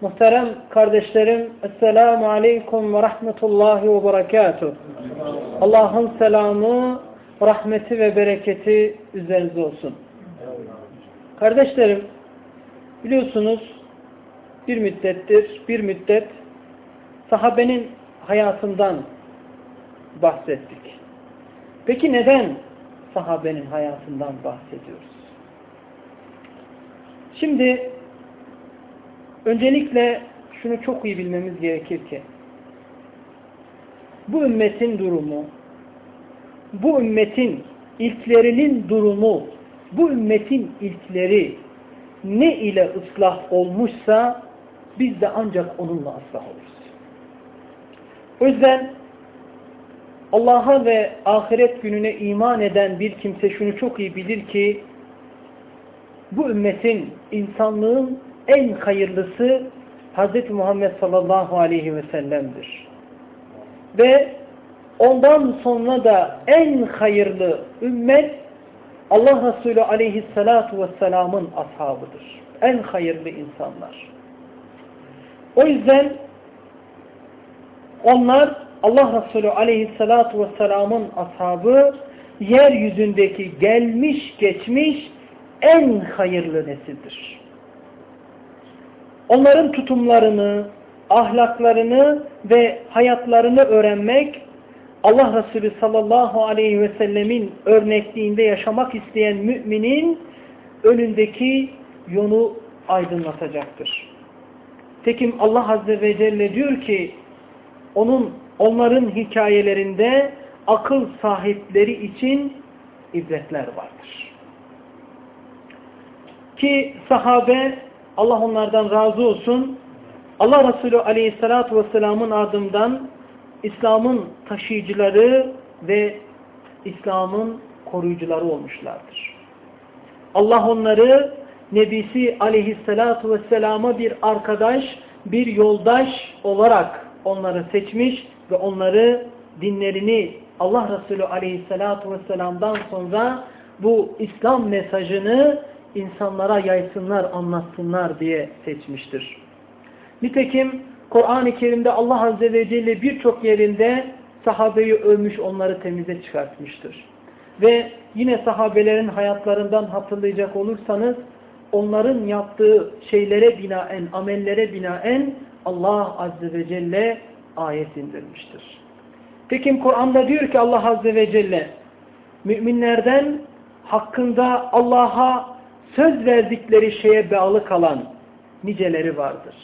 Muhterem kardeşlerim, Esselamu Aleyküm ve Rahmetullahi ve Berekatuhu. Allah'ın selamı, rahmeti ve bereketi üzerinize olsun. Kardeşlerim, biliyorsunuz bir müddettir, bir müddet sahabenin hayatından bahsettik. Peki neden sahabenin hayatından bahsediyoruz? Şimdi öncelikle şunu çok iyi bilmemiz gerekir ki bu ümmetin durumu bu ümmetin ilklerinin durumu bu ümmetin ilkleri ne ile ıslah olmuşsa biz de ancak onunla ıslah oluruz. O yüzden Allah'a ve ahiret gününe iman eden bir kimse şunu çok iyi bilir ki bu ümmetin, insanlığın en hayırlısı Hz. Muhammed sallallahu aleyhi ve sellem'dir. Ve ondan sonra da en hayırlı ümmet Allah Resulü aleyhissalatu vesselamın ashabıdır. En hayırlı insanlar. O yüzden onlar Allah Resulü aleyhissalatu vesselamın ashabı yeryüzündeki gelmiş geçmiş en hayırlı nesildir. Onların tutumlarını, ahlaklarını ve hayatlarını öğrenmek Allah Resulü sallallahu aleyhi ve sellemin örnekliğinde yaşamak isteyen müminin önündeki yolu aydınlatacaktır. Tekim Allah Azze ve Celle diyor ki onun onların hikayelerinde akıl sahipleri için ibretler vardır. Ki sahabe Allah onlardan razı olsun Allah Resulü Aleyhisselatü Vesselam'ın ardından İslam'ın taşıyıcıları ve İslam'ın koruyucuları olmuşlardır. Allah onları Nebisi Aleyhisselatü Vesselam'a bir arkadaş, bir yoldaş olarak onları seçmiş ve onları dinlerini Allah Resulü Aleyhisselatü Vesselam'dan sonra bu İslam mesajını insanlara yaysınlar, anlatsınlar diye seçmiştir. Nitekim Kur'an-ı Kerim'de Allah Azze ve Celle birçok yerinde sahabeyi övmüş, onları temize çıkartmıştır. Ve yine sahabelerin hayatlarından hatırlayacak olursanız onların yaptığı şeylere binaen, amellere binaen Allah Azze ve Celle ayet indirmiştir. Tekim Kur'an'da diyor ki Allah Azze ve Celle müminlerden hakkında Allah'a söz verdikleri şeye bağlı kalan niceleri vardır.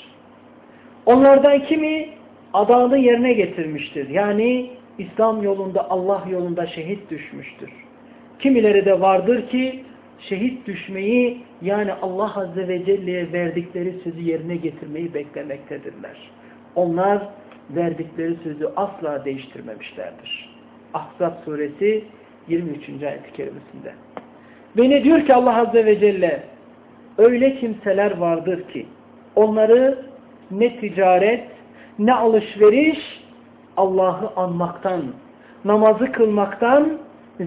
Onlardan kimi adağını yerine getirmiştir. Yani İslam yolunda, Allah yolunda şehit düşmüştür. Kimileri de vardır ki şehit düşmeyi yani Allah Azze ve Celle'ye verdikleri sözü yerine getirmeyi beklemektedirler. Onlar verdikleri sözü asla değiştirmemişlerdir. Ahzab suresi 23. ayet-i kerimesinde. Ve ne diyor ki Allah Azze ve Celle? Öyle kimseler vardır ki onları ne ticaret ne alışveriş Allah'ı anmaktan, namazı kılmaktan,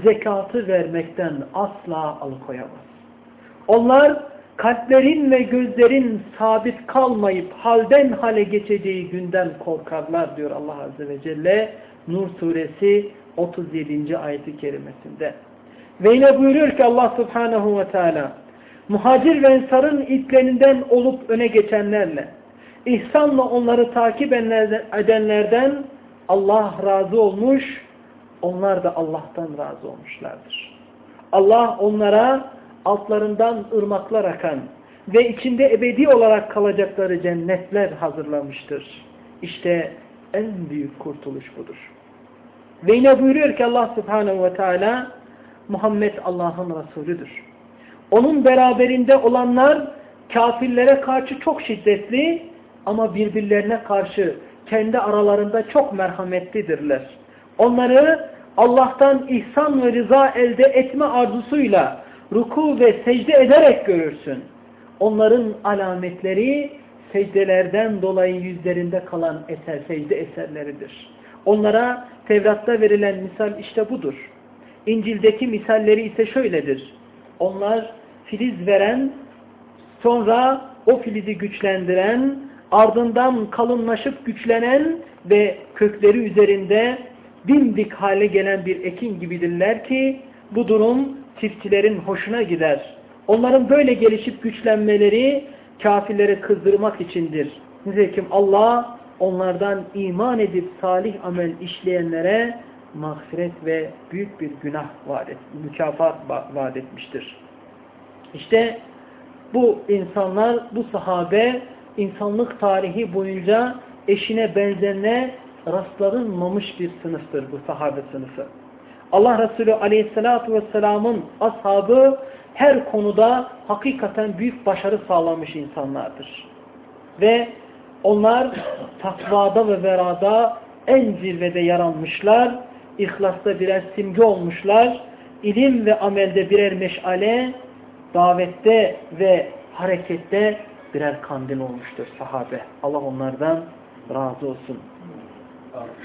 zekatı vermekten asla alıkoyamaz. Onlar kalplerin ve gözlerin sabit kalmayıp halden hale geçeceği günden korkarlar diyor Allah Azze ve Celle Nur suresi 37. ayeti kerimesinde. Ve yine buyuruyor ki Allah Subhanahu ve Teala muhacir ve ensarın ilklerinden olup öne geçenlerle ihsanla onları takip edenlerden Allah razı olmuş, onlar da Allah'tan razı olmuşlardır. Allah onlara altlarından ırmaklar akan ve içinde ebedi olarak kalacakları cennetler hazırlamıştır. İşte en büyük kurtuluş budur. Ve yine buyuruyor ki Allah Subhanahu ve Teala Muhammed Allah'ın Resulüdür. Onun beraberinde olanlar kafirlere karşı çok şiddetli ama birbirlerine karşı kendi aralarında çok merhametlidirler. Onları Allah'tan ihsan ve rıza elde etme arzusuyla ruku ve secde ederek görürsün. Onların alametleri secdelerden dolayı yüzlerinde kalan eser, secde eserleridir. Onlara Tevrat'ta verilen misal işte budur. İncil'deki misalleri ise şöyledir. Onlar filiz veren, sonra o filizi güçlendiren, ardından kalınlaşıp güçlenen ve kökleri üzerinde dimdik hale gelen bir ekin gibidirler ki bu durum çiftçilerin hoşuna gider. Onların böyle gelişip güçlenmeleri kafirleri kızdırmak içindir. Nitekim Allah onlardan iman edip salih amel işleyenlere mağfiret ve büyük bir günah vaat et, mükafat vaat etmiştir. İşte bu insanlar, bu sahabe insanlık tarihi boyunca eşine benzerine rastlanılmamış bir sınıftır bu sahabe sınıfı. Allah Resulü aleyhissalatu vesselamın ashabı her konuda hakikaten büyük başarı sağlamış insanlardır. Ve onlar takvada ve verada en zirvede yaranmışlar, ihlasta birer simge olmuşlar, ilim ve amelde birer meşale, davette ve harekette birer kandil olmuştur sahabe. Allah onlardan razı olsun.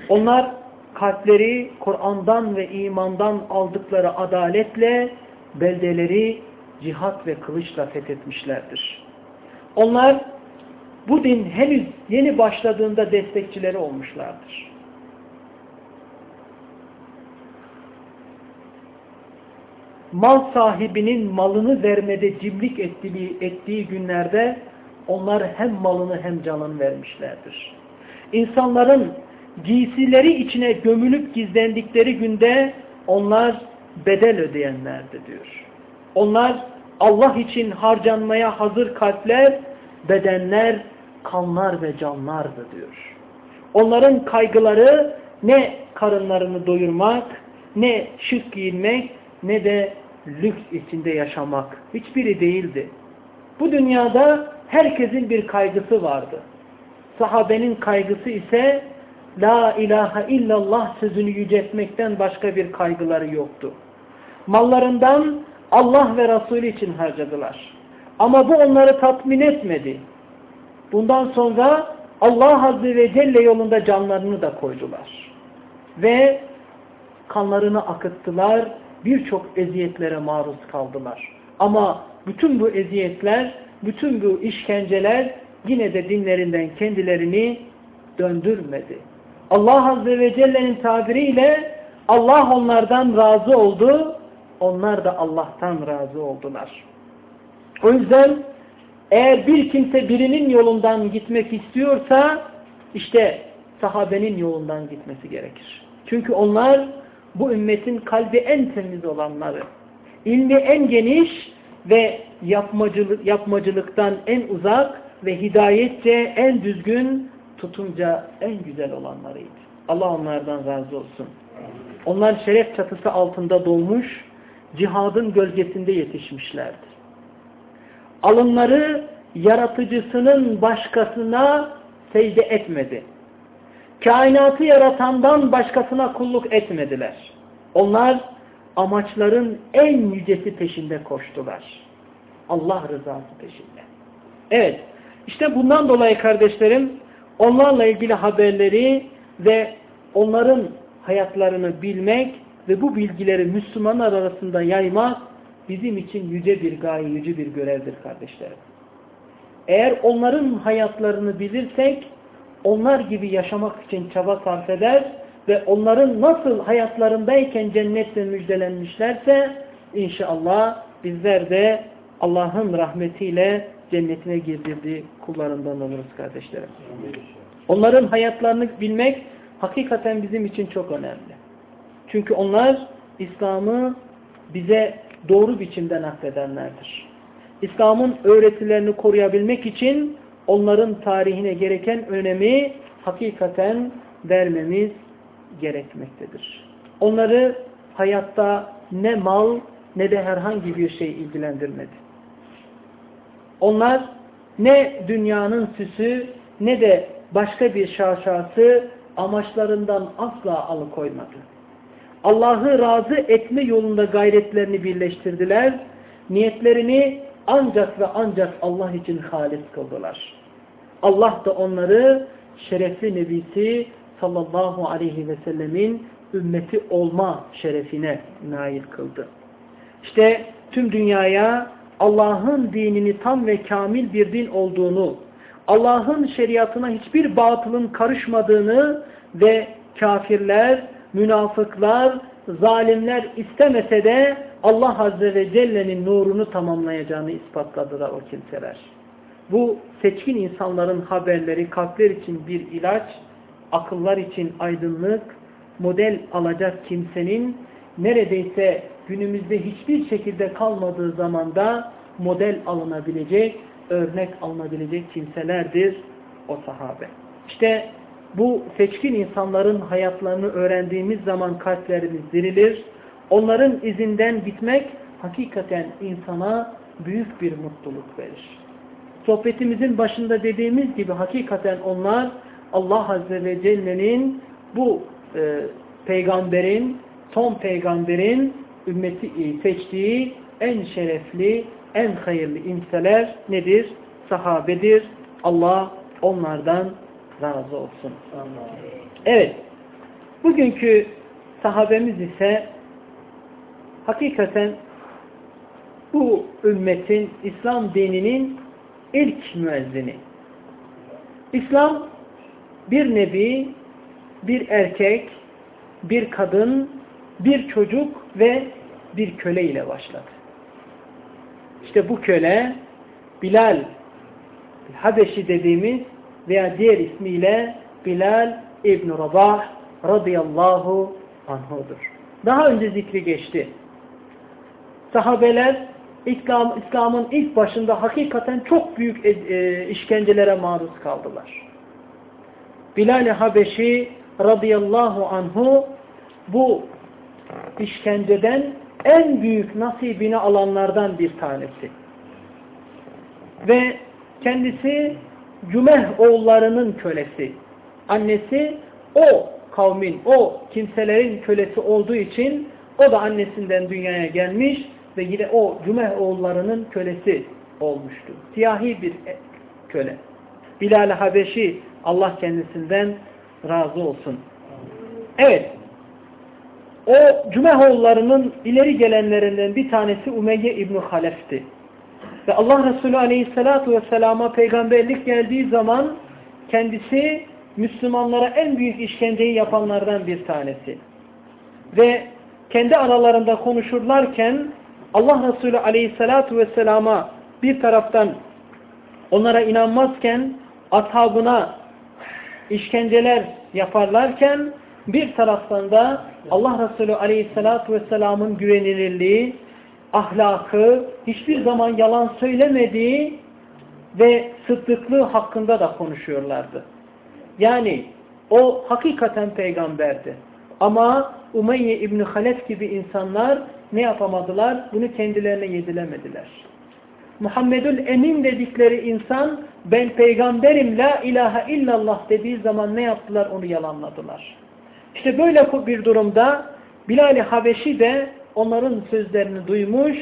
Onlar kalpleri Kur'an'dan ve imandan aldıkları adaletle beldeleri cihat ve kılıçla fethetmişlerdir. Onlar bu din henüz yeni başladığında destekçileri olmuşlardır. Mal sahibinin malını vermede cimrik ettiği, ettiği günlerde onlar hem malını hem canını vermişlerdir. İnsanların giysileri içine gömülüp gizlendikleri günde onlar bedel ödeyenlerdi diyor. Onlar Allah için harcanmaya hazır kalpler, bedenler, kanlar ve canlardı diyor. Onların kaygıları ne karınlarını doyurmak, ne şık giyinmek, ne de lüks içinde yaşamak. Hiçbiri değildi. Bu dünyada herkesin bir kaygısı vardı. Sahabenin kaygısı ise La ilahe illallah sözünü yüceltmekten başka bir kaygıları yoktu. Mallarından Allah ve Resulü için harcadılar. Ama bu onları tatmin etmedi. Bundan sonra Allah Azze ve Celle yolunda canlarını da koydular. Ve kanlarını akıttılar, birçok eziyetlere maruz kaldılar. Ama bütün bu eziyetler, bütün bu işkenceler yine de dinlerinden kendilerini döndürmedi. Allah Azze ve Celle'nin tabiriyle Allah onlardan razı oldu, onlar da Allah'tan razı oldular. O yüzden eğer bir kimse birinin yolundan gitmek istiyorsa işte sahabenin yolundan gitmesi gerekir. Çünkü onlar bu ümmetin kalbi en temiz olanları, ilmi en geniş ve yapmacılık, yapmacılıktan en uzak ve hidayetçe en düzgün tutunca en güzel olanlarıydı. Allah onlardan razı olsun. Onlar şeref çatısı altında doğmuş, cihadın gölgesinde yetişmişlerdi. Alınları yaratıcısının başkasına secde etmedi. Kainatı yaratandan başkasına kulluk etmediler. Onlar amaçların en yücesi peşinde koştular. Allah rızası peşinde. Evet, işte bundan dolayı kardeşlerim onlarla ilgili haberleri ve onların hayatlarını bilmek ve bu bilgileri Müslümanlar arasında yaymak bizim için yüce bir gaye, yüce bir görevdir kardeşlerim. Eğer onların hayatlarını bilirsek onlar gibi yaşamak için çaba sarf eder ve onların nasıl hayatlarındayken cennetle müjdelenmişlerse inşallah bizler de Allah'ın rahmetiyle cennetine girdirdiği kullarından oluruz kardeşlerim. Onların hayatlarını bilmek hakikaten bizim için çok önemli. Çünkü onlar İslam'ı bize doğru biçimde nakledenlerdir. İslam'ın öğretilerini koruyabilmek için onların tarihine gereken önemi hakikaten vermemiz gerekmektedir. Onları hayatta ne mal ne de herhangi bir şey ilgilendirmedi. Onlar ne dünyanın süsü ne de başka bir şaşası amaçlarından asla alıkoymadı. Allah'ı razı etme yolunda gayretlerini birleştirdiler. Niyetlerini ancak ve ancak Allah için halis kıldılar. Allah da onları şerefli nebisi sallallahu aleyhi ve sellemin ümmeti olma şerefine nail kıldı. İşte tüm dünyaya Allah'ın dinini tam ve kamil bir din olduğunu, Allah'ın şeriatına hiçbir batılın karışmadığını ve kafirler, münafıklar, zalimler istemese de Allah Azze ve Celle'nin nurunu tamamlayacağını ispatladılar o kimseler. Bu seçkin insanların haberleri kalpler için bir ilaç, akıllar için aydınlık, model alacak kimsenin neredeyse günümüzde hiçbir şekilde kalmadığı zamanda model alınabilecek, örnek alınabilecek kimselerdir o sahabe. İşte bu seçkin insanların hayatlarını öğrendiğimiz zaman kalplerimiz dirilir. Onların izinden gitmek hakikaten insana büyük bir mutluluk verir. Sohbetimizin başında dediğimiz gibi hakikaten onlar Allah Azze ve Celle'nin bu e, peygamberin, son peygamberin ümmeti seçtiği en şerefli, en hayırlı imseler nedir? Sahabedir. Allah onlardan razı olsun. Evet. Bugünkü sahabemiz ise hakikaten bu ümmetin, İslam dininin ilk müezzini. İslam bir nebi, bir erkek, bir kadın, bir çocuk ve bir köle ile başladı. İşte bu köle Bilal Habeşi dediğimiz veya diğer ismiyle Bilal İbn Rabah radıyallahu anhudur. Daha önce zikri geçti. Sahabeler İslam, İslam'ın ilk başında hakikaten çok büyük e, e işkencelere maruz kaldılar. Bilal-i Habeşi radıyallahu anhu bu işkenceden en büyük nasibini alanlardan bir tanesi. Ve kendisi Cümeh oğullarının kölesi. Annesi o kavmin, o kimselerin kölesi olduğu için o da annesinden dünyaya gelmiş ve yine o Cümeh oğullarının kölesi olmuştu. Siyahi bir köle. Bilal Habeşi Allah kendisinden razı olsun. Evet. O Cümehoğullarının ileri gelenlerinden bir tanesi Umeyye İbni Halef'ti. Ve Allah Resulü Aleyhisselatü Vesselam'a peygamberlik geldiği zaman kendisi Müslümanlara en büyük işkenceyi yapanlardan bir tanesi. Ve kendi aralarında konuşurlarken Allah Resulü Aleyhisselatü Vesselam'a bir taraftan onlara inanmazken ashabına işkenceler yaparlarken bir taraftan da Allah Resulü Aleyhisselatü Vesselam'ın güvenilirliği, ahlakı, hiçbir zaman yalan söylemediği ve sıddıklığı hakkında da konuşuyorlardı. Yani o hakikaten peygamberdi. Ama Umeyye İbni Halef gibi insanlar ne yapamadılar? Bunu kendilerine yedilemediler. Muhammedül Emin dedikleri insan ben peygamberim la ilahe illallah dediği zaman ne yaptılar? Onu yalanladılar. İşte böyle bir durumda Bilal-i Habeşi de onların sözlerini duymuş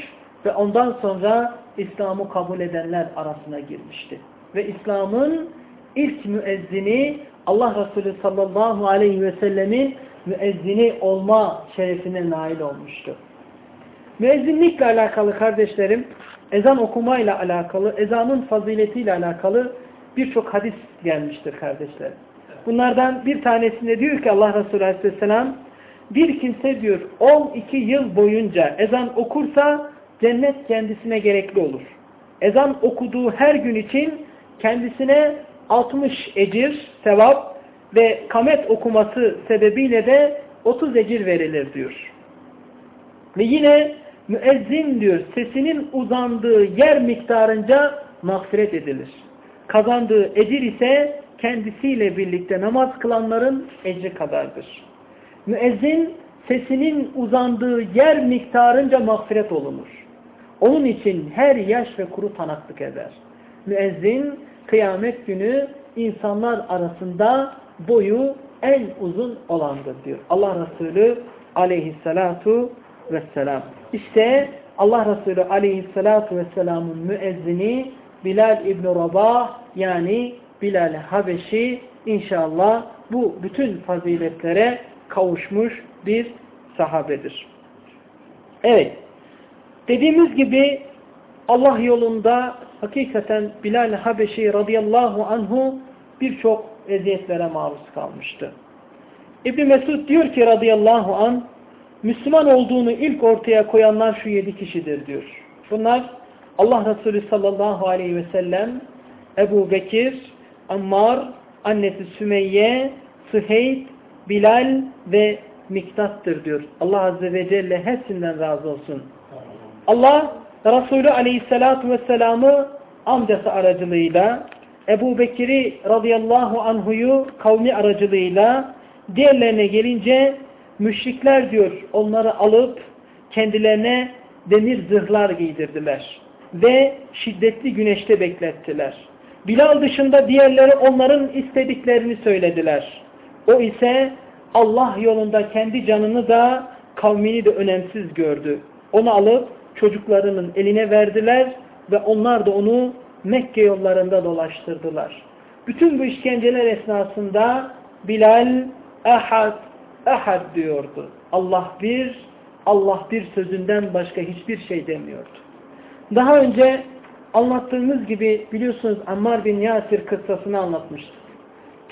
ve ondan sonra İslam'ı kabul edenler arasına girmişti. Ve İslam'ın ilk müezzini Allah Resulü sallallahu aleyhi ve sellemin müezzini olma şerefine nail olmuştu. Müezzinlikle alakalı kardeşlerim, ezan okumayla alakalı, ezanın faziletiyle alakalı birçok hadis gelmiştir kardeşlerim. Bunlardan bir tanesinde diyor ki Allah Resulü Aleyhisselam bir kimse diyor 12 yıl boyunca ezan okursa cennet kendisine gerekli olur. Ezan okuduğu her gün için kendisine 60 ecir, sevap ve kamet okuması sebebiyle de 30 ecir verilir diyor. Ve yine müezzin diyor sesinin uzandığı yer miktarınca mağfiret edilir. Kazandığı ecir ise kendisiyle birlikte namaz kılanların ecri kadardır. Müezzin sesinin uzandığı yer miktarınca mağfiret olunur. Onun için her yaş ve kuru tanaklık eder. Müezzin kıyamet günü insanlar arasında boyu en uzun olandır diyor. Allah Resulü aleyhissalatu vesselam. İşte Allah Resulü aleyhissalatu vesselamın müezzini Bilal İbn Rabah yani Bilal Habeşi inşallah bu bütün faziletlere kavuşmuş bir sahabedir. Evet. Dediğimiz gibi Allah yolunda hakikaten Bilal Habeşi radıyallahu anhu birçok eziyetlere maruz kalmıştı. İbn Mesud diyor ki radıyallahu an Müslüman olduğunu ilk ortaya koyanlar şu yedi kişidir diyor. Bunlar Allah Resulü sallallahu aleyhi ve sellem, Ebu Bekir, Ammar, annesi Sümeyye, Süheyt, Bilal ve Miktat'tır diyor. Allah Azze ve Celle hepsinden razı olsun. Allah Resulü Aleyhisselatü Vesselam'ı amcası aracılığıyla, Ebu Bekir'i radıyallahu anhuyu kavmi aracılığıyla, diğerlerine gelince müşrikler diyor onları alıp kendilerine demir zırhlar giydirdiler ve şiddetli güneşte beklettiler. Bilal dışında diğerleri onların istediklerini söylediler. O ise Allah yolunda kendi canını da kavmini de önemsiz gördü. Onu alıp çocuklarının eline verdiler ve onlar da onu Mekke yollarında dolaştırdılar. Bütün bu işkenceler esnasında Bilal Ahad, Ahad diyordu. Allah bir, Allah bir sözünden başka hiçbir şey demiyordu. Daha önce anlattığımız gibi biliyorsunuz Ammar bin Yasir kıssasını anlatmıştık.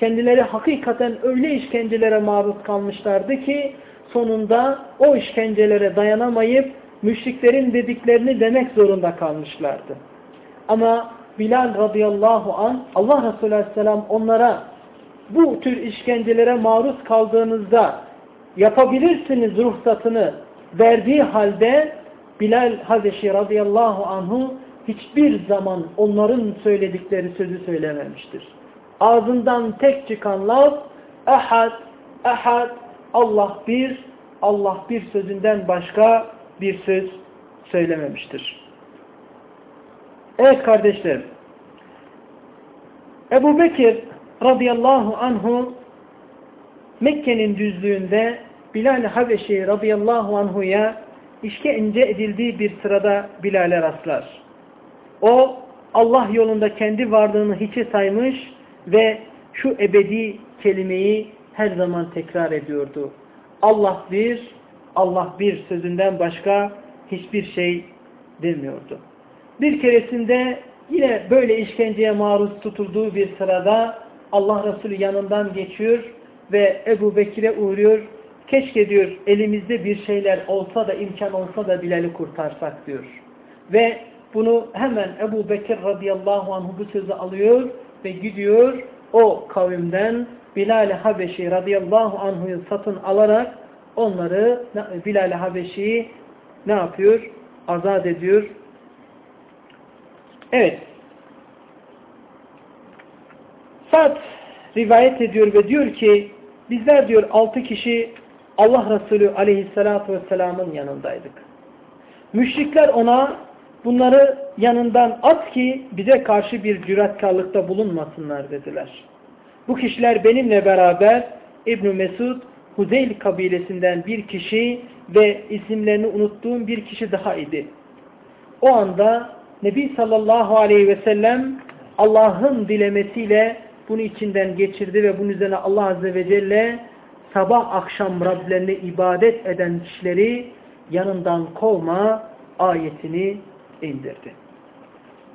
Kendileri hakikaten öyle işkencelere maruz kalmışlardı ki sonunda o işkencelere dayanamayıp müşriklerin dediklerini demek zorunda kalmışlardı. Ama Bilal radıyallahu an Allah Resulü aleyhisselam onlara bu tür işkencelere maruz kaldığınızda yapabilirsiniz ruhsatını verdiği halde Bilal Habeşi radıyallahu anhu hiçbir zaman onların söyledikleri sözü söylememiştir. Ağzından tek çıkan laf ahad, ahad, Allah bir, Allah bir sözünden başka bir söz söylememiştir. Evet kardeşlerim. Ebu Bekir radıyallahu anhu Mekke'nin düzlüğünde Bilal Habeşi radıyallahu anhuya işkence edildiği bir sırada Bilal'e rastlar. O Allah yolunda kendi varlığını hiçe saymış ve şu ebedi kelimeyi her zaman tekrar ediyordu. Allah bir, Allah bir sözünden başka hiçbir şey demiyordu. Bir keresinde yine böyle işkenceye maruz tutulduğu bir sırada Allah Resulü yanından geçiyor ve Ebu Bekir'e uğruyor. Keşke diyor elimizde bir şeyler olsa da imkan olsa da Bilal'i kurtarsak diyor. Ve bunu hemen Ebu Bekir radıyallahu anh bu sözü alıyor ve gidiyor o kavimden Bilal-i Habeşi radıyallahu anh'ı satın alarak onları Bilal-i Habeşi'yi ne yapıyor? Azat ediyor. Evet. Sad rivayet ediyor ve diyor ki bizler diyor altı kişi Allah Resulü aleyhissalatu vesselamın yanındaydık. Müşrikler ona bunları yanından at ki bize karşı bir cüretkarlıkta bulunmasınlar dediler. Bu kişiler benimle beraber İbn Mesud, Huzeyl kabilesinden bir kişi ve isimlerini unuttuğum bir kişi daha idi. O anda Nebi sallallahu aleyhi ve sellem Allah'ın dilemesiyle bunu içinden geçirdi ve bunun üzerine Allah azze ve celle sabah akşam Rablerine ibadet eden kişileri yanından kovma ayetini indirdi.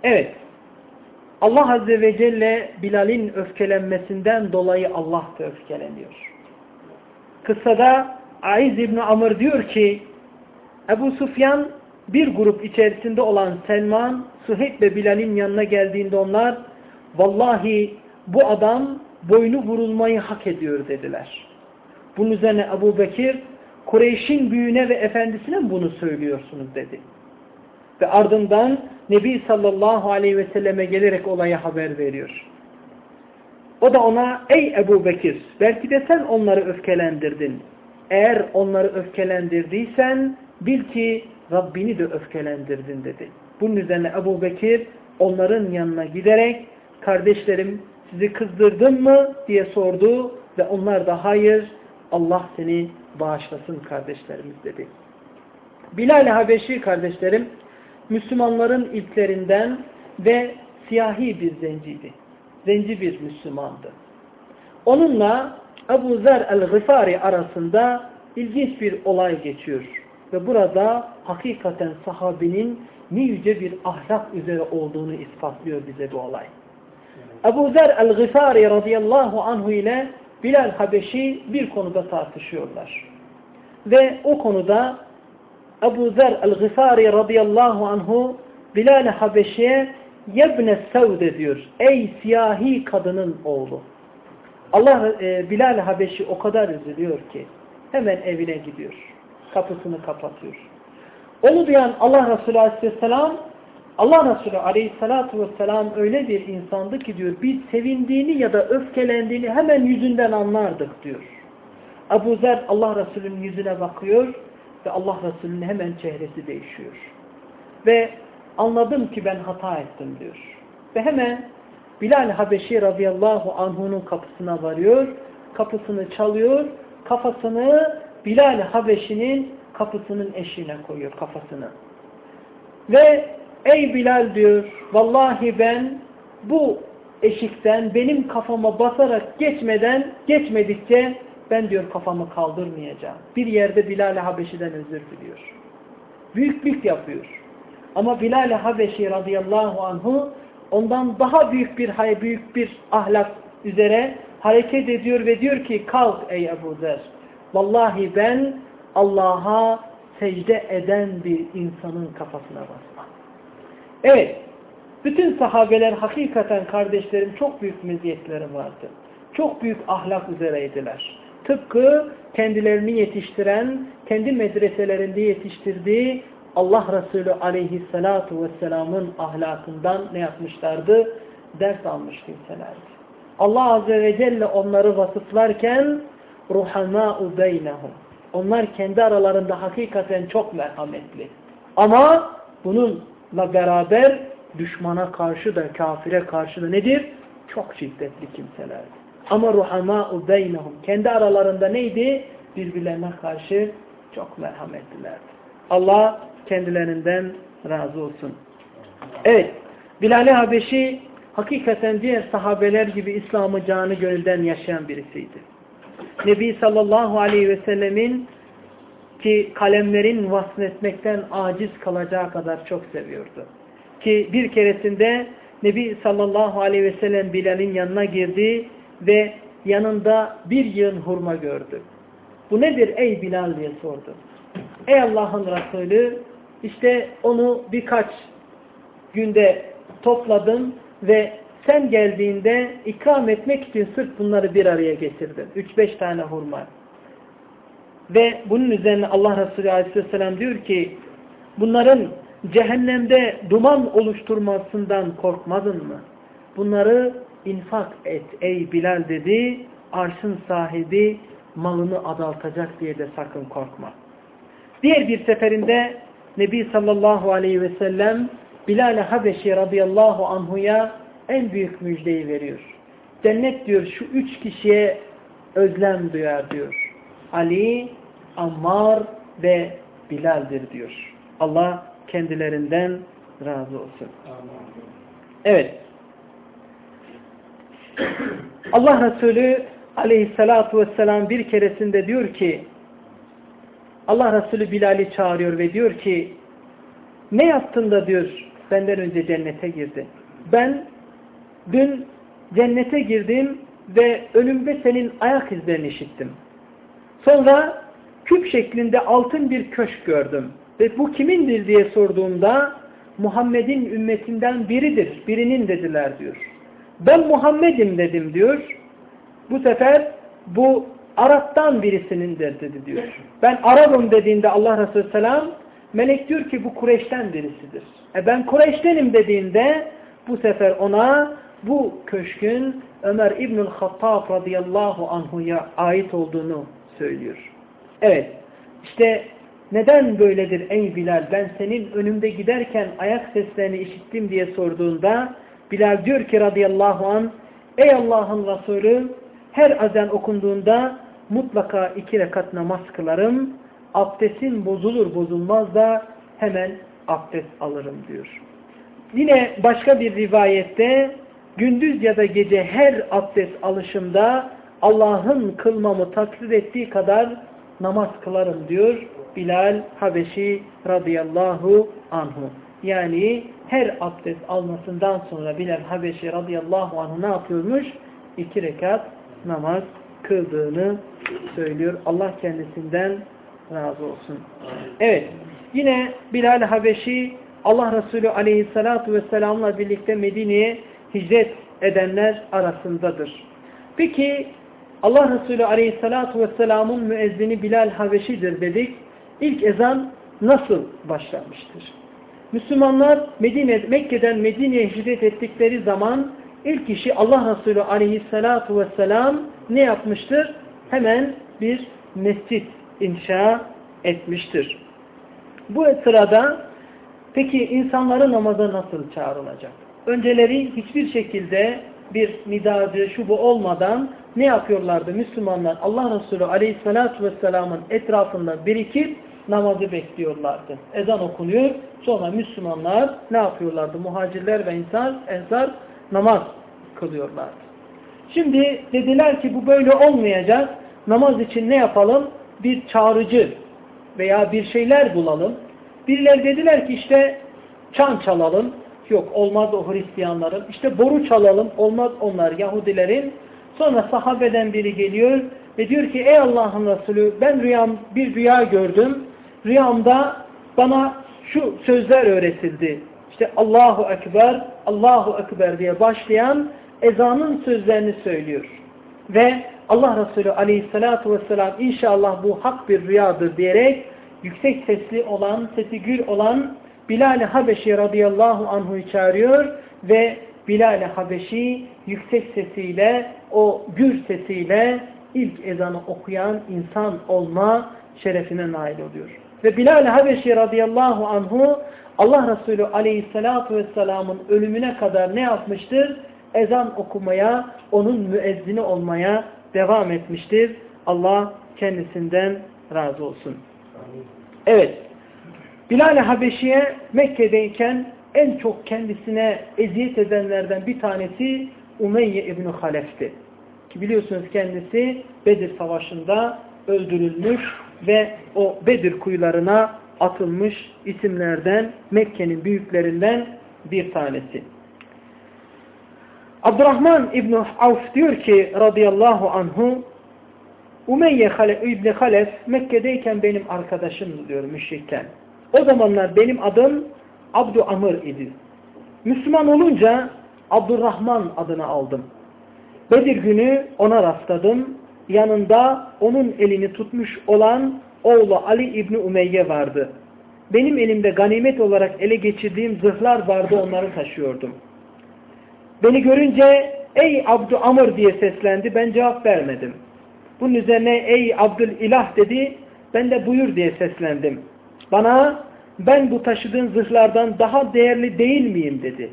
Evet. Allah Azze ve Celle Bilal'in öfkelenmesinden dolayı Allah da öfkeleniyor. Kıssada Aiz İbni Amr diyor ki Ebu Sufyan bir grup içerisinde olan Selman, Suheyb ve Bilal'in yanına geldiğinde onlar vallahi bu adam boynu vurulmayı hak ediyor dediler. Bunun üzerine Ebu Bekir Kureyş'in büyüğüne ve efendisine bunu söylüyorsunuz dedi. Ve ardından Nebi sallallahu aleyhi ve selleme gelerek olaya haber veriyor. O da ona ey Ebu Bekir belki de sen onları öfkelendirdin. Eğer onları öfkelendirdiysen bil ki Rabbini de öfkelendirdin dedi. Bunun üzerine Ebu Bekir onların yanına giderek kardeşlerim sizi kızdırdım mı diye sordu ve onlar da hayır Allah seni bağışlasın kardeşlerimiz dedi. Bilal-i Habeşi kardeşlerim Müslümanların ilklerinden ve siyahi bir zenciydi. Zenci bir Müslümandı. Onunla Ebu Zer el-Gıfari arasında ilginç bir olay geçiyor. Ve burada hakikaten sahabinin ne yüce bir ahlak üzere olduğunu ispatlıyor bize bu olay. Ebu Zer el-Gıfari radıyallahu anhu ile Bilal Habeşi bir konuda tartışıyorlar. Ve o konuda Ebu Zer el-Gıfari radıyallahu anhu Bilal Habeşi'ye yebne sevde diyor. Ey siyahi kadının oğlu. Allah e, Bilal Habeşi o kadar üzülüyor ki hemen evine gidiyor. Kapısını kapatıyor. Onu duyan Allah Resulü Aleyhisselam Allah Resulü Aleyhisselatü Vesselam öyle bir insandı ki diyor biz sevindiğini ya da öfkelendiğini hemen yüzünden anlardık diyor. Ebu Zer Allah Resulü'nün yüzüne bakıyor ve Allah Resulü'nün hemen çehresi değişiyor. Ve anladım ki ben hata ettim diyor. Ve hemen Bilal Habeşi radıyallahu anhunun kapısına varıyor. Kapısını çalıyor. Kafasını Bilal Habeşi'nin kapısının eşiğine koyuyor kafasını. Ve ey Bilal diyor vallahi ben bu eşikten benim kafama basarak geçmeden geçmedikçe ben diyor kafamı kaldırmayacağım. Bir yerde Bilal-i Habeşi'den özür diliyor. Büyüklük yapıyor. Ama Bilal-i Habeşi radıyallahu anhu ondan daha büyük bir hay büyük bir ahlak üzere hareket ediyor ve diyor ki kalk ey Ebu Zer. Vallahi ben Allah'a secde eden bir insanın kafasına basmam. Evet. Bütün sahabeler hakikaten kardeşlerim çok büyük meziyetleri vardı. Çok büyük ahlak üzereydiler. Tıpkı kendilerini yetiştiren, kendi medreselerinde yetiştirdiği Allah Resulü aleyhissalatu vesselamın ahlakından ne yapmışlardı? Ders almış kimselerdi. Allah Azze ve Celle onları vasıflarken ruhamâ'u beynehum. Onlar kendi aralarında hakikaten çok merhametli. Ama bununla beraber düşmana karşı da kafire karşı da nedir? Çok şiddetli kimselerdi. Ama ruhamâ'u beynehum. Kendi aralarında neydi? Birbirlerine karşı çok merhametlilerdi. Allah kendilerinden razı olsun. Evet. Bilal-i Habeşi hakikaten diğer sahabeler gibi İslam'ı canı gönülden yaşayan birisiydi. Nebi sallallahu aleyhi ve sellemin ki kalemlerin vasfetmekten aciz kalacağı kadar çok seviyordu. Ki bir keresinde Nebi sallallahu aleyhi ve sellem Bilal'in yanına girdi ve yanında bir yığın hurma gördü. Bu nedir ey Bilal diye sordu. Ey Allah'ın Resulü işte onu birkaç günde topladım ve sen geldiğinde ikram etmek için sırf bunları bir araya getirdim. Üç beş tane hurma. Ve bunun üzerine Allah Resulü Aleyhisselam diyor ki bunların cehennemde duman oluşturmasından korkmadın mı? Bunları infak et ey Bilal dedi. Arşın sahibi malını adaltacak diye de sakın korkma. Diğer bir seferinde Nebi sallallahu aleyhi ve sellem Bilal-i Habeşi radıyallahu anhuya en büyük müjdeyi veriyor. Cennet diyor şu üç kişiye özlem duyar diyor. Ali, Ammar ve Bilal'dir diyor. Allah kendilerinden razı olsun. Evet. Allah Resulü aleyhissalatu vesselam bir keresinde diyor ki Allah Resulü Bilal'i çağırıyor ve diyor ki ne yaptın da diyor benden önce cennete girdi. Ben dün cennete girdim ve önümde senin ayak izlerini işittim. Sonra küp şeklinde altın bir köşk gördüm. Ve bu kimindir diye sorduğumda Muhammed'in ümmetinden biridir. Birinin dediler diyor. Ben Muhammed'im dedim diyor. Bu sefer bu Arap'tan birisinindir dedi diyor. Ben Arap'ım dediğinde Allah Resulü Selam melek diyor ki bu Kureyş'ten birisidir. E ben Kureyş'tenim dediğinde bu sefer ona bu köşkün Ömer İbnül Hattab radıyallahu anhuya ait olduğunu söylüyor. Evet işte neden böyledir ey Bilal ben senin önümde giderken ayak seslerini işittim diye sorduğunda Bilal diyor ki radıyallahu an ey Allah'ın Resulü her azen okunduğunda mutlaka iki rekat namaz kılarım abdestin bozulur bozulmaz da hemen abdest alırım diyor. Yine başka bir rivayette gündüz ya da gece her abdest alışımda Allah'ın kılmamı takdir ettiği kadar namaz kılarım diyor Bilal Habeşi radıyallahu anhu. Yani her abdest almasından sonra Bilal Habeşi radıyallahu anhu ne yapıyormuş? İki rekat namaz kıldığını söylüyor. Allah kendisinden razı olsun. Evet. Yine Bilal Habeşi Allah Resulü aleyhissalatu vesselamla birlikte Medine'ye hicret edenler arasındadır. Peki Allah Resulü aleyhissalatu vesselamın müezzini Bilal Habeşi'dir dedik. İlk ezan nasıl başlamıştır? Müslümanlar Medine, Mekke'den Medine'ye hicret ettikleri zaman ilk işi Allah Resulü aleyhissalatu vesselam ne yapmıştır? Hemen bir mescit inşa etmiştir. Bu sırada peki insanları namaza nasıl çağrılacak? Önceleri hiçbir şekilde bir nidacı, şubu olmadan ne yapıyorlardı Müslümanlar? Allah Resulü Aleyhisselatü Vesselam'ın etrafında birikip namazı bekliyorlardı. Ezan okunuyor. Sonra Müslümanlar ne yapıyorlardı? Muhacirler ve insan, ensar namaz kılıyorlardı. Şimdi dediler ki bu böyle olmayacak. Namaz için ne yapalım? Bir çağrıcı veya bir şeyler bulalım. Birileri dediler ki işte çan çalalım. Yok olmaz o Hristiyanların. İşte boru çalalım. Olmaz onlar Yahudilerin. Sonra sahabeden biri geliyor ve diyor ki ey Allah'ın Resulü ben rüyam bir rüya gördüm. Rüyamda bana şu sözler öğretildi. İşte Allahu Ekber, Allahu Ekber diye başlayan ezanın sözlerini söylüyor. Ve Allah Resulü aleyhissalatu vesselam inşallah bu hak bir rüyadır diyerek yüksek sesli olan, sesi gür olan Bilal-i Habeşi radıyallahu anhu'yu çağırıyor ve Bilal-i Habeşi yüksek sesiyle, o gür sesiyle ilk ezanı okuyan insan olma şerefine nail oluyor. Ve Bilal-i Habeşi radıyallahu anhu Allah Resulü aleyhissalatu vesselamın ölümüne kadar ne yapmıştır? Ezan okumaya, onun müezzini olmaya devam etmiştir. Allah kendisinden razı olsun. Evet. Bilal-i Habeşi'ye Mekke'deyken en çok kendisine eziyet edenlerden bir tanesi Umeyye İbni Halef'ti. Ki biliyorsunuz kendisi Bedir Savaşı'nda öldürülmüş ve o Bedir kuyularına atılmış isimlerden Mekke'nin büyüklerinden bir tanesi. Abdurrahman İbni Avf diyor ki radıyallahu anhu Umeyye İbni Halef Mekke'deyken benim arkadaşımdı diyor müşrikken. O zamanlar benim adım Abdu Amr idi. Müslüman olunca Abdurrahman adını aldım. Bedir günü ona rastladım. Yanında onun elini tutmuş olan oğlu Ali İbni Umeyye vardı. Benim elimde ganimet olarak ele geçirdiğim zırhlar vardı onları taşıyordum. Beni görünce ey Abdü Amr diye seslendi ben cevap vermedim. Bunun üzerine ey Abdülilah dedi ben de buyur diye seslendim. Bana ben bu taşıdığın zırhlardan daha değerli değil miyim dedi.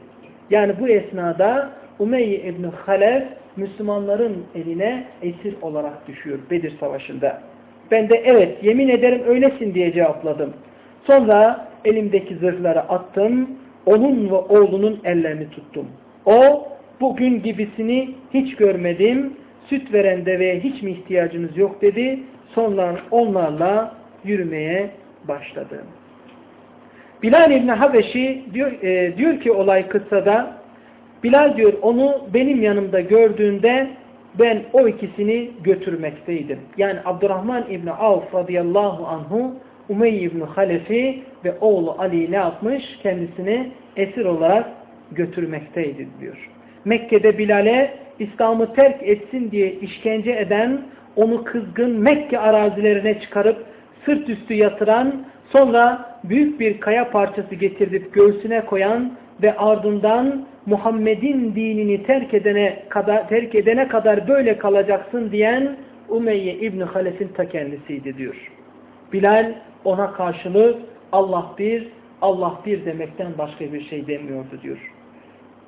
Yani bu esnada Umeyye İbni Halef Müslümanların eline esir olarak düşüyor Bedir Savaşı'nda. Ben de evet yemin ederim öylesin diye cevapladım. Sonra elimdeki zırhları attım. Onun ve oğlunun ellerini tuttum. O bugün gibisini hiç görmedim. süt veren deveye hiç mi ihtiyacınız yok dedi. Sonra onlarla yürümeye başladı. Bilal İbni Habeşi diyor, e, diyor ki olay kıssada Bilal diyor onu benim yanımda gördüğünde ben o ikisini götürmekteydim. Yani Abdurrahman İbni Avf radıyallahu anhu Umeyy İbni Halefi ve oğlu Ali ne yapmış? Kendisini esir olarak götürmekteydi diyor. Mekke'de Bilal'e İslam'ı terk etsin diye işkence eden, onu kızgın Mekke arazilerine çıkarıp sırt üstü yatıran, sonra büyük bir kaya parçası getirip göğsüne koyan ve ardından Muhammed'in dinini terk edene kadar, terk edene kadar böyle kalacaksın diyen Umeyye İbni Halef'in ta kendisiydi diyor. Bilal ona karşılık Allah bir, Allah bir demekten başka bir şey demiyordu diyor.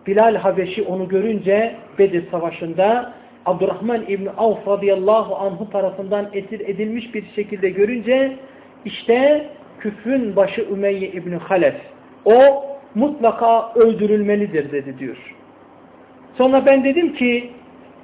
Bilal Habeşi onu görünce Bedir Savaşı'nda Abdurrahman İbni Avf radıyallahu anhu tarafından esir edilmiş bir şekilde görünce işte küfrün başı Ümeyye İbni Halef. O mutlaka öldürülmelidir dedi diyor. Sonra ben dedim ki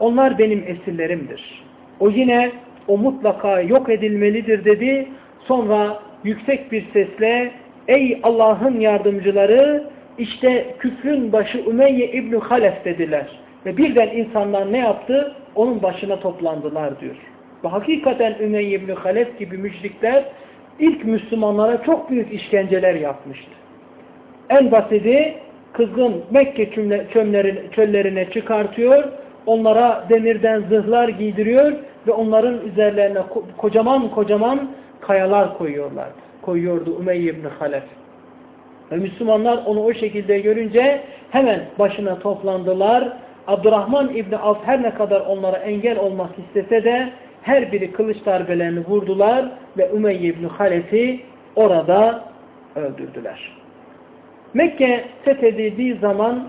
onlar benim esirlerimdir. O yine o mutlaka yok edilmelidir dedi. Sonra yüksek bir sesle ey Allah'ın yardımcıları işte küfrün başı Ümeyye İbni Halef dediler. Ve birden insanlar ne yaptı? Onun başına toplandılar diyor. Ve hakikaten Ümeyye İbni Halef gibi müşrikler ilk Müslümanlara çok büyük işkenceler yapmıştı. En basiti kızgın Mekke çöllerine çıkartıyor, onlara demirden zırhlar giydiriyor ve onların üzerlerine kocaman kocaman kayalar koyuyorlar. Koyuyordu Ümeyye İbni Halef. Ve Müslümanlar onu o şekilde görünce hemen başına toplandılar. Abdurrahman İbni Avf her ne kadar onlara engel olmak istese de her biri kılıç darbelerini vurdular ve Ümeyye İbni Halef'i orada öldürdüler. Mekke fethedildiği zaman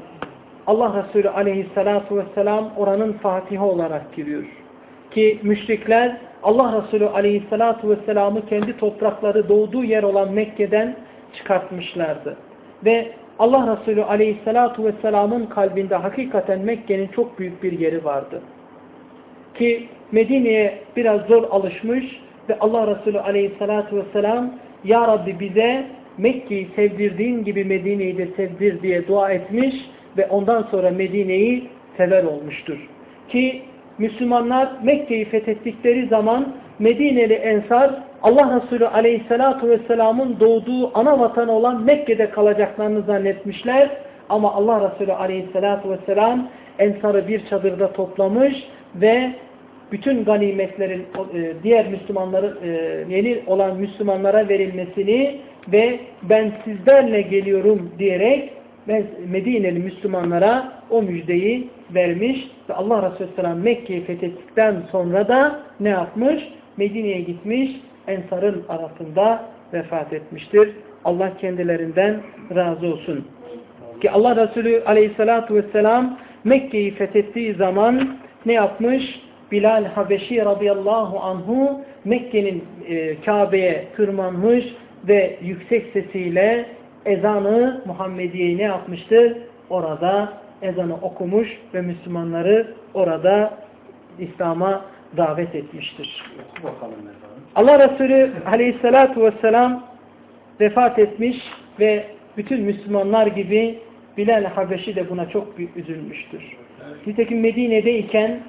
Allah Resulü aleyhissalatu vesselam oranın fatihi olarak giriyor. Ki müşrikler Allah Resulü aleyhissalatu vesselam'ı kendi toprakları doğduğu yer olan Mekke'den çıkartmışlardı. Ve Allah Resulü aleyhissalatu vesselamın kalbinde hakikaten Mekke'nin çok büyük bir yeri vardı. Ki Medine'ye biraz zor alışmış ve Allah Resulü aleyhissalatu vesselam Ya Rabbi bize Mekke'yi sevdirdiğin gibi Medine'yi de sevdir diye dua etmiş ve ondan sonra Medine'yi sever olmuştur. Ki Müslümanlar Mekke'yi fethettikleri zaman Medineli Ensar Allah Resulü Aleyhisselatü Vesselam'ın doğduğu ana vatanı olan Mekke'de kalacaklarını zannetmişler. Ama Allah Resulü Aleyhisselatü Vesselam Ensar'ı bir çadırda toplamış ve bütün ganimetlerin e, diğer Müslümanların e, yeni olan Müslümanlara verilmesini ve ben sizlerle geliyorum diyerek Medineli Müslümanlara o müjdeyi vermiş ve Allah Resulü Selam Mekke'yi fethettikten sonra da ne yapmış? Medine'ye gitmiş, Ensar'ın arasında vefat etmiştir. Allah kendilerinden razı olsun. Ki Allah Resulü Aleyhisselatü Vesselam Mekke'yi fethettiği zaman ne yapmış? Bilal Habeşi radıyallahu anhu Mekke'nin e, Kabe'ye tırmanmış ve yüksek sesiyle ezanı Muhammediye'yi ne yapmıştır? Orada ezanı okumuş ve Müslümanları orada İslam'a davet etmiştir. Allah Resulü aleyhissalatu vesselam vefat etmiş ve bütün Müslümanlar gibi Bilal Habeşi de buna çok büyük üzülmüştür. Nitekim Medine'deyken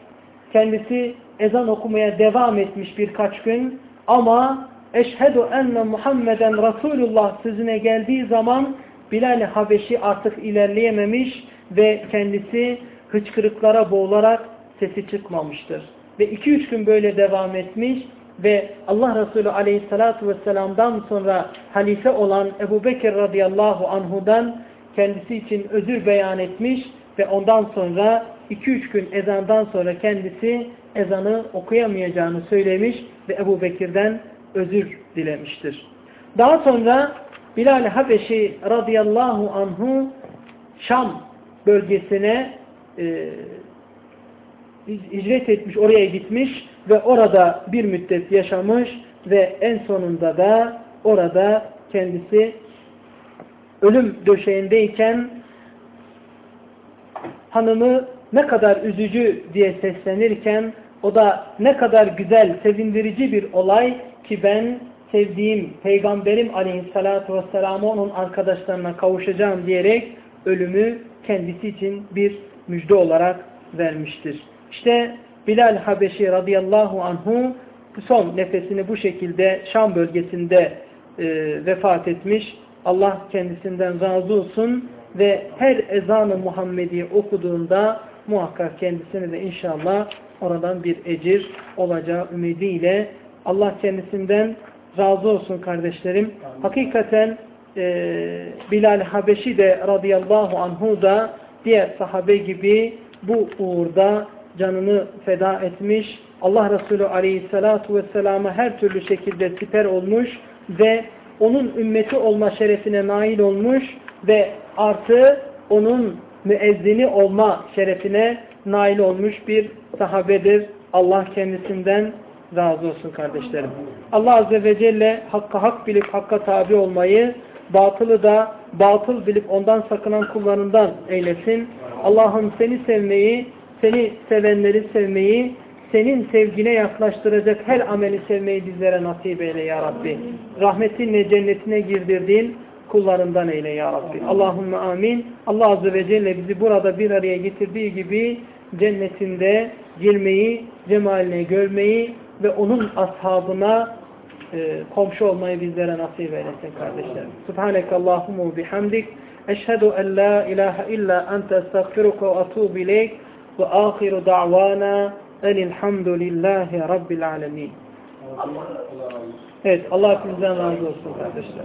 kendisi ezan okumaya devam etmiş birkaç gün ama eşhedü enne Muhammeden Resulullah sözüne geldiği zaman Bilal-i Habeşi artık ilerleyememiş ve kendisi hıçkırıklara boğularak sesi çıkmamıştır. Ve iki üç gün böyle devam etmiş ve Allah Resulü aleyhissalatu vesselam'dan sonra halife olan Ebu Bekir radıyallahu anhudan kendisi için özür beyan etmiş ve ondan sonra 2-3 gün ezandan sonra kendisi ezanı okuyamayacağını söylemiş ve Ebu Bekir'den özür dilemiştir. Daha sonra Bilal Habeşi radıyallahu anhu Şam bölgesine e, hicret etmiş, oraya gitmiş ve orada bir müddet yaşamış ve en sonunda da orada kendisi ölüm döşeğindeyken hanımı ne kadar üzücü diye seslenirken O da ne kadar güzel, sevindirici bir olay ki ben sevdiğim Peygamberim Aleyhisselatü Vesselam'a onun arkadaşlarına kavuşacağım diyerek ölümü kendisi için bir müjde olarak vermiştir. İşte Bilal Habeşi radıyallahu anhu son nefesini bu şekilde Şam bölgesinde e, vefat etmiş. Allah kendisinden razı olsun ve her ezanı Muhammedi okuduğunda muhakkak kendisine de inşallah oradan bir ecir olacağı ümidiyle Allah kendisinden razı olsun kardeşlerim. Hakikaten e, Bilal Habeşi de radıyallahu anhu da diğer sahabe gibi bu uğurda canını feda etmiş. Allah Resulü aleyhissalatu vesselama her türlü şekilde siper olmuş ve onun ümmeti olma şerefine nail olmuş ve artı onun müezzini olma şerefine nail olmuş bir sahabedir. Allah kendisinden razı olsun kardeşlerim. Allah Azze ve Celle hakka hak bilip hakka tabi olmayı, batılı da batıl bilip ondan sakınan kullarından eylesin. Allah'ım seni sevmeyi, seni sevenleri sevmeyi, senin sevgine yaklaştıracak her ameli sevmeyi bizlere nasip eyle ya Rabbi. Rahmetinle cennetine girdirdiğin kullarından eyle ya Rabbi. Allahümme amin. Allah Azze ve Celle bizi burada bir araya getirdiği gibi cennetinde girmeyi, cemaline görmeyi ve onun ashabına e, komşu olmayı bizlere nasip eylesin kardeşlerim. Subhaneke Allahumma bihamdik. Eşhedü en la ilahe illa ente estağfiruka ve atubu ileyk ve ahiru da'vana enilhamdülillahi rabbil alemin. Evet Allah hepinizden razı olsun kardeşler.